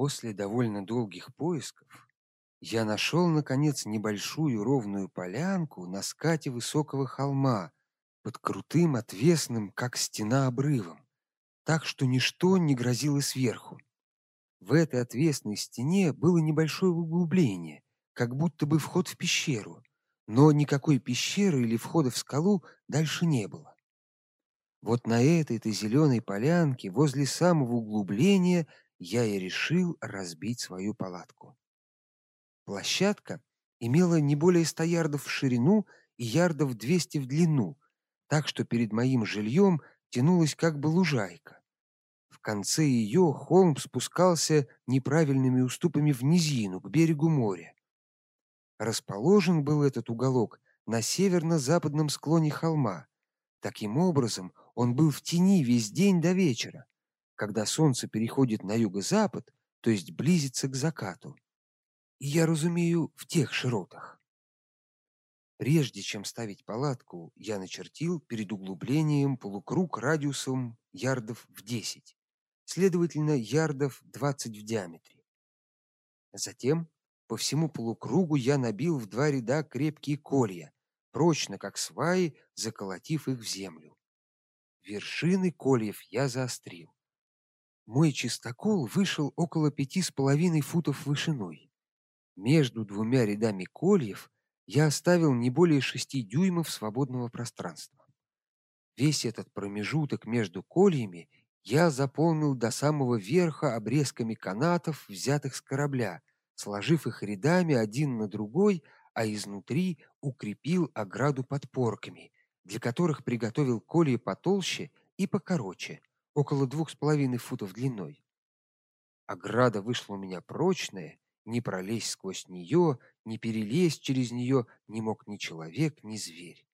После довольно долгих поисков я нашел наконец небольшую ровную полянку на скате высокого холма под крутым отвесным, как стена, обрывом, так что ничто не грозило сверху. В этой отвесной стене было небольшое углубление, как будто бы вход в пещеру, но никакой пещеры или входа в скалу дальше не было. Вот на этой-то зеленой полянке возле самого углубления я и решил разбить свою палатку. Площадка имела не более ста ярдов в ширину и ярдов двести в длину, так что перед моим жильем тянулась как бы лужайка. В конце ее холм спускался неправильными уступами в низину к берегу моря. Расположен был этот уголок на северно-западном склоне холма. Таким образом, он был в тени весь день до вечера, когда солнце переходит на юго-запад, то есть близится к закату. И я разумею в тех широтах. Прежде чем ставить палатку, я начертил перед углублением полукруг радиусом ярдов в 10, следовательно, ярдов 20 в диаметре. Затем по всему полукругу я набил в два ряда крепкие колья, прочно как сваи, заколотив их в землю. Вершины кольев я заострил. Мой чистокол вышел около пяти с половиной футов вышиной. Между двумя рядами кольев я оставил не более шести дюймов свободного пространства. Весь этот промежуток между кольями я заполнил до самого верха обрезками канатов, взятых с корабля, сложив их рядами один на другой, а изнутри укрепил ограду подпорками, для которых приготовил колья потолще и покороче, около двух с половиной футов длиной. Ограда вышла у меня прочная не пролезть сквозь нее, не перелезть через нее не мог ни человек, ни зверь.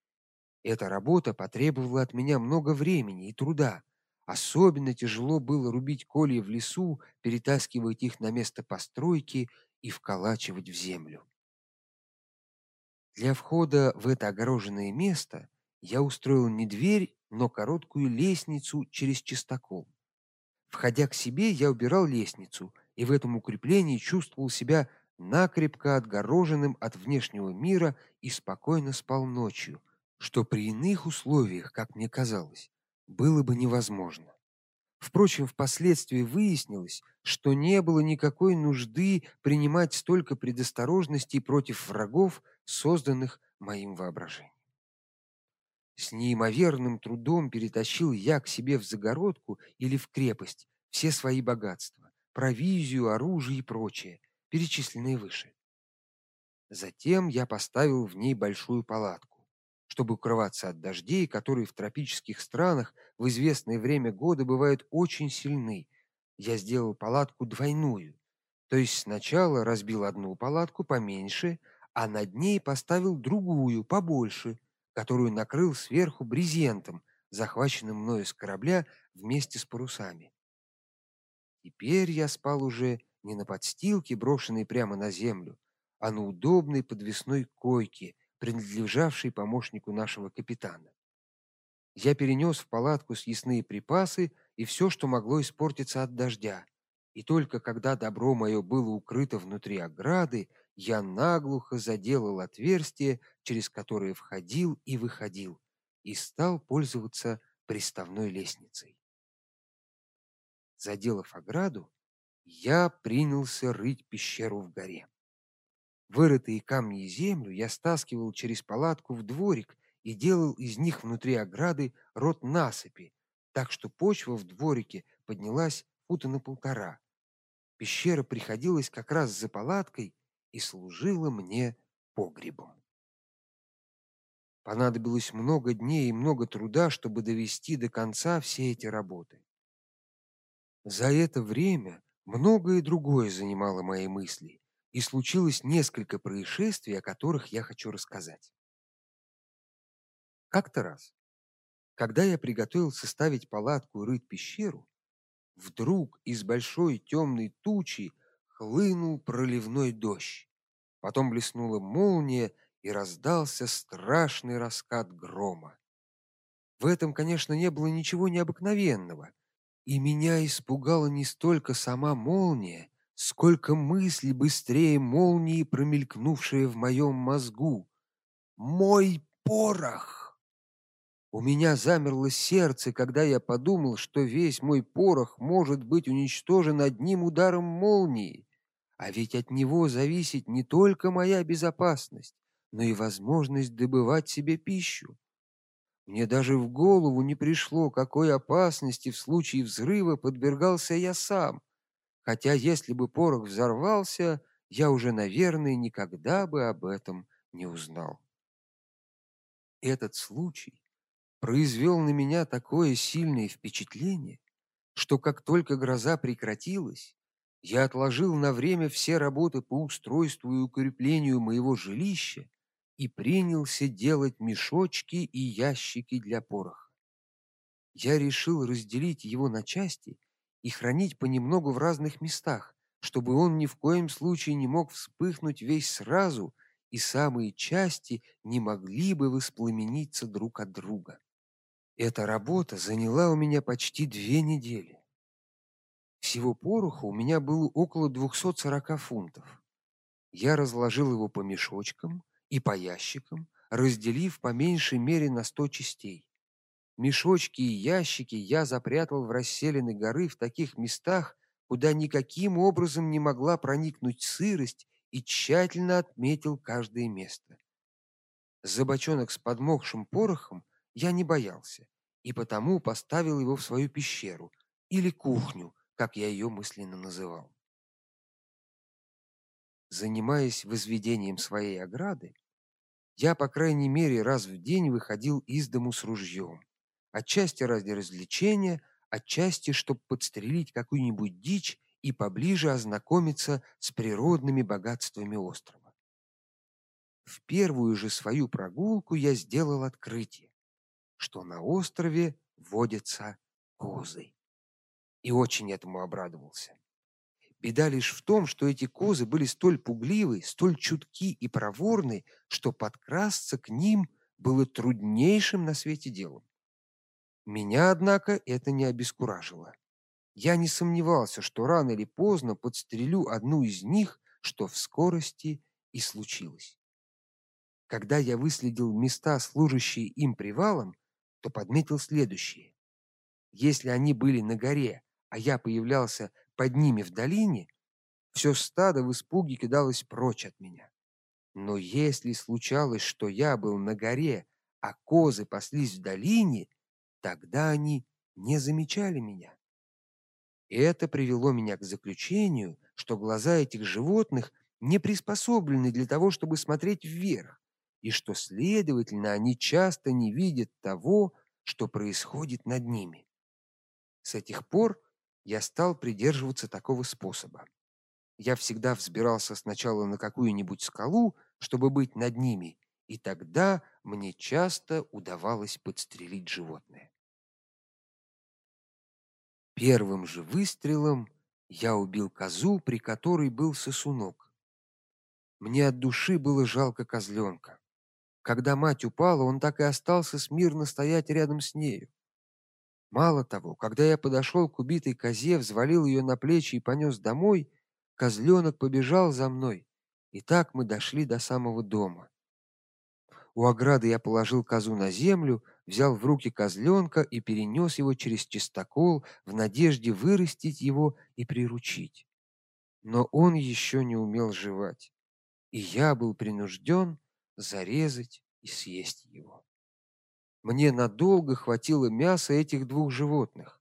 Эта работа потребовала от меня много времени и труда. Особенно тяжело было рубить колья в лесу, перетаскивать их на место постройки и вколачивать в землю. Для входа в это огороженное место я устроил не дверь, но короткую лестницу через чистокол. Входя к себе, я убирал лестницу и в этом укреплении чувствовал себя накрепко отгороженным от внешнего мира и спокойно спал ночью, что при иных условиях, как мне казалось, было бы невозможно. Впрочем, впоследствии выяснилось, что не было никакой нужды принимать столько предосторожностей против врагов, созданных моим воображением. С неимоверным трудом перетащил я к себе в загородку или в крепость все свои богатства провизию, оружие и прочее, перечисленные выше. Затем я поставил в ней большую палатку, чтобы укрываться от дождей, которые в тропических странах в известное время года бывают очень сильны. Я сделал палатку двойную, то есть сначала разбил одну палатку поменьше, а над ней поставил другую побольше, которую накрыл сверху брезентом, захваченным мною с корабля вместе с парусами. Теперь я спал уже не на подстилке, брошенной прямо на землю, а на удобной подвесной койке, принадлежавшей помощнику нашего капитана. Я перенес в палатку съестные припасы и все, что могло испортиться от дождя. И только когда добро мое было укрыто внутри ограды, я наглухо заделал отверстие, через которое входил и выходил, и стал пользоваться приставной лестницей. Заделав ограду, я принялся рыть пещеру в горе. Вырытые камни и землю я стаскивал через палатку в дворик и делал из них внутри ограды рот насыпи, так что почва в дворике поднялась фута на полтора. Пещера приходилась как раз за палаткой и служила мне погребом. Понадобилось много дней и много труда, чтобы довести до конца все эти работы. За это время многое другое занимало мои мысли, и случилось несколько происшествий, о которых я хочу рассказать. Как-то раз, когда я приготовился ставить палатку и рыть пещеру, вдруг из большой темной тучи хлынул проливной дождь. Потом блеснула молния, и раздался страшный раскат грома. В этом, конечно, не было ничего необыкновенного. И меня испугала не столько сама молния, сколько мыслей быстрее молнии, промелькнувшие в моем мозгу. Мой порох. У меня замерло сердце, когда я подумал, что весь мой порох может быть уничтожен одним ударом молнии. А ведь от него зависит не только моя безопасность, но и возможность добывать себе пищу. Мне даже в голову не пришло, какой опасности в случае взрыва подвергался я сам. Хотя если бы порох взорвался, я уже, наверное, никогда бы об этом не узнал. Этот случай произвел на меня такое сильное впечатление, что как только гроза прекратилась, я отложил на время все работы по устройству и укреплению моего жилища и принялся делать мешочки и ящики для пороха. Я решил разделить его на части и хранить понемногу в разных местах, чтобы он ни в коем случае не мог вспыхнуть весь сразу, и самые части не могли бы воспламениться друг от друга. Эта работа заняла у меня почти две недели. Всего пороха у меня было около 240 фунтов. Я разложил его по мешочкам и по ящикам, разделив по меньшей мере на сто частей. Мешочки и ящики я запрятал в расселены горы в таких местах, куда никаким образом не могла проникнуть сырость, и тщательно отметил каждое место. За бочонок с подмокшим порохом я не боялся, и потому поставил его в свою пещеру или кухню, как я ее мысленно называл. Занимаясь возведением своей ограды, я, по крайней мере, раз в день выходил из дому с ружьем. Отчасти ради развлечения, отчасти, чтобы подстрелить какую-нибудь дичь и поближе ознакомиться с природными богатствами острова. В первую же свою прогулку я сделал открытие, что на острове водятся козы. И очень этому обрадовался. Беда лишь в том, что эти козы были столь пугливы, столь чутки и проворны, что подкрасться к ним было труднейшим на свете делом. Меня, однако, это не обескуражило. Я не сомневался, что рано или поздно подстрелю одну из них, что в скорости и случилось. Когда я выследил места, служащие им привалом, то подметил следующее: если они были на горе, а я появлялся под ними в долине, все стадо в испуге кидалось прочь от меня. Но если случалось, что я был на горе, а козы паслись в долине, тогда они не замечали меня. И это привело меня к заключению, что глаза этих животных не приспособлены для того, чтобы смотреть вверх, и что, следовательно, они часто не видят того, что происходит над ними. С этих пор я стал придерживаться такого способа. Я всегда взбирался сначала на какую-нибудь скалу, чтобы быть над ними, и тогда мне часто удавалось подстрелить животное. Первым же выстрелом я убил козу, при которой был сосунок. Мне от души было жалко козленка. Когда мать упала, он так и остался смирно стоять рядом с нею. Мало того, когда я подошел к убитой козе, взвалил ее на плечи и понес домой, козленок побежал за мной, и так мы дошли до самого дома. У ограды я положил козу на землю, взял в руки козленка и перенес его через чистокол в надежде вырастить его и приручить. Но он еще не умел жевать, и я был принужден зарезать и съесть его. Мне надолго хватило мяса этих двух животных,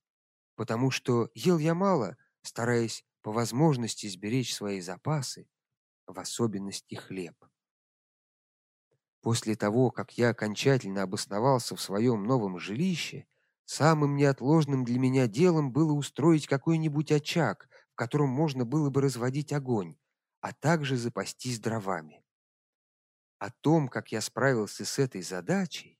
потому что ел я мало, стараясь по возможности сберечь свои запасы, в особенности хлеб. После того, как я окончательно обосновался в своем новом жилище, самым неотложным для меня делом было устроить какой-нибудь очаг, в котором можно было бы разводить огонь, а также запастись дровами. О том, как я справился с этой задачей,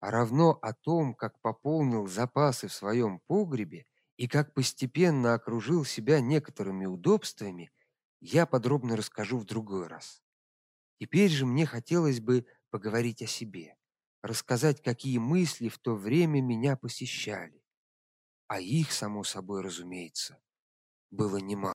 а равно о том, как пополнил запасы в своем погребе и как постепенно окружил себя некоторыми удобствами, я подробно расскажу в другой раз. Теперь же мне хотелось бы поговорить о себе, рассказать, какие мысли в то время меня посещали. А их, само собой разумеется, было немало.